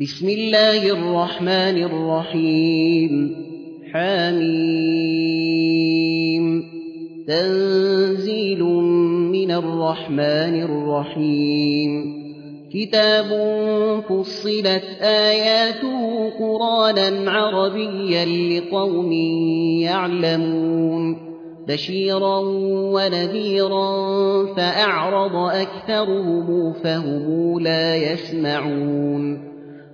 بسم الله الرحمن الرحيم. حميم. تنزيل من الرحمن الرحيم. كتاب فصلت آياته قرانا عربيا لقوم يعلمون. بشيرا ونذيرا فأعرض أكثرهم فهم لا يسمعون.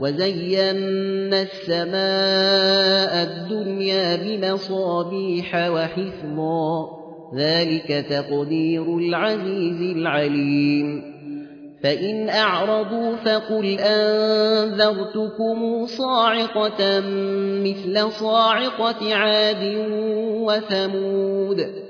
وزينا السماء الدنيا بمصابيح وحفظا ذلك تقدير العزيز العليم فإن أعرضوا فقل أنذرتكم صاعقة مثل صاعقة عاد وثمود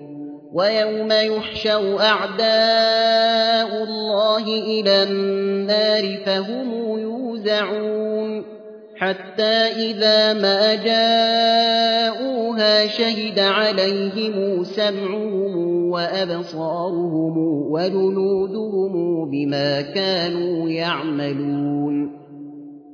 ويوم يحشر أعداء الله إلى النار فهم يوزعون حتى إذا ما جاءوها شهد عليهم سمعهم وأبصارهم وجلودهم بما كانوا يعملون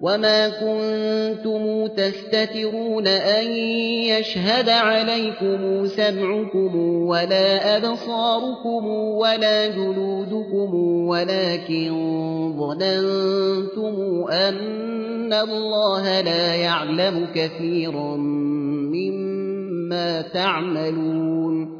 وما كنتم تستترون أن يشهد عليكم سمعكم ولا أبصاركم ولا جلودكم ولكن ظننتم أن الله لا يعلم كثيرا مما تعملون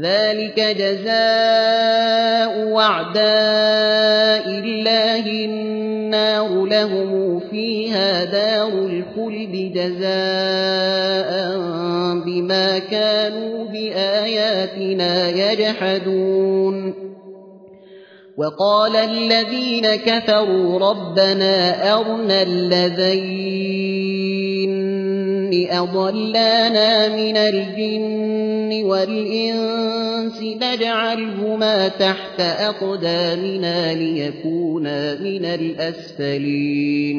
ذلك جزاء وعداء الله النار لهم فيها دار الخلد جزاء بما كانوا بآياتنا يجحدون وقال الذين كفروا ربنا أرنا الذين أضلانا من الجن والإنس نجعلهما تحت أقدامنا ليكونا من الأسفلين.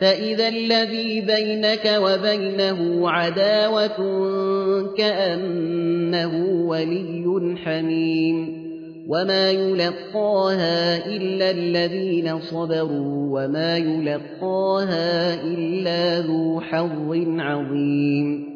فإذا الذي بينك وبينه عداوة كأنه ولي حميم وما يلقاها إلا الذين صبروا وما يلقاها إلا ذو حظ عظيم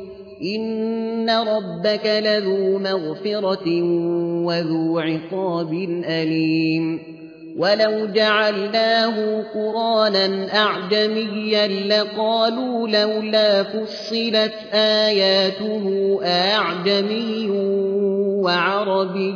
إن ربك لذو مغفرة وذو عقاب أليم ولو جعلناه قرانا أعجميا لقالوا لولا فصلت آياته أعجمي وعربي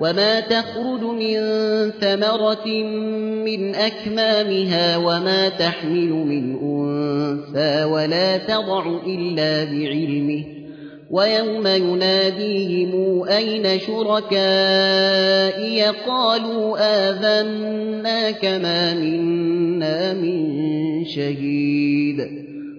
وما تخرج من ثمرة من أكمامها وما تحمل من أنثى ولا تضع إلا بعلمه ويوم يناديهم أين شركائي قالوا آذنا كما منا من شهيد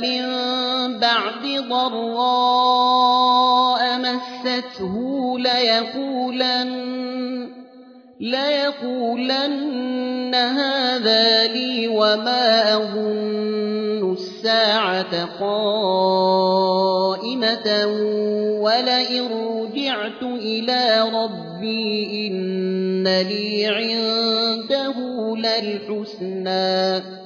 من بعد ضراء مسته ليقولن ليقولن هذا لي وما أظن الساعة قائمة ولئن رجعت إلى ربي إن لي عنده للحسنى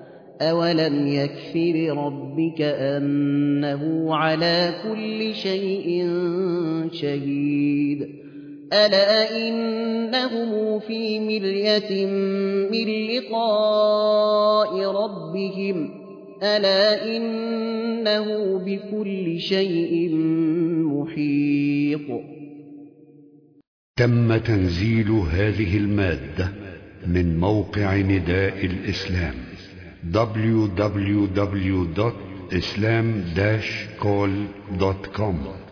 أولم يكف بربك أنه على كل شيء شهيد ألا إنهم في مرية من لقاء ربهم ألا إنه بكل شيء محيط تم تنزيل هذه المادة من موقع نداء الإسلام. www.islam-call.com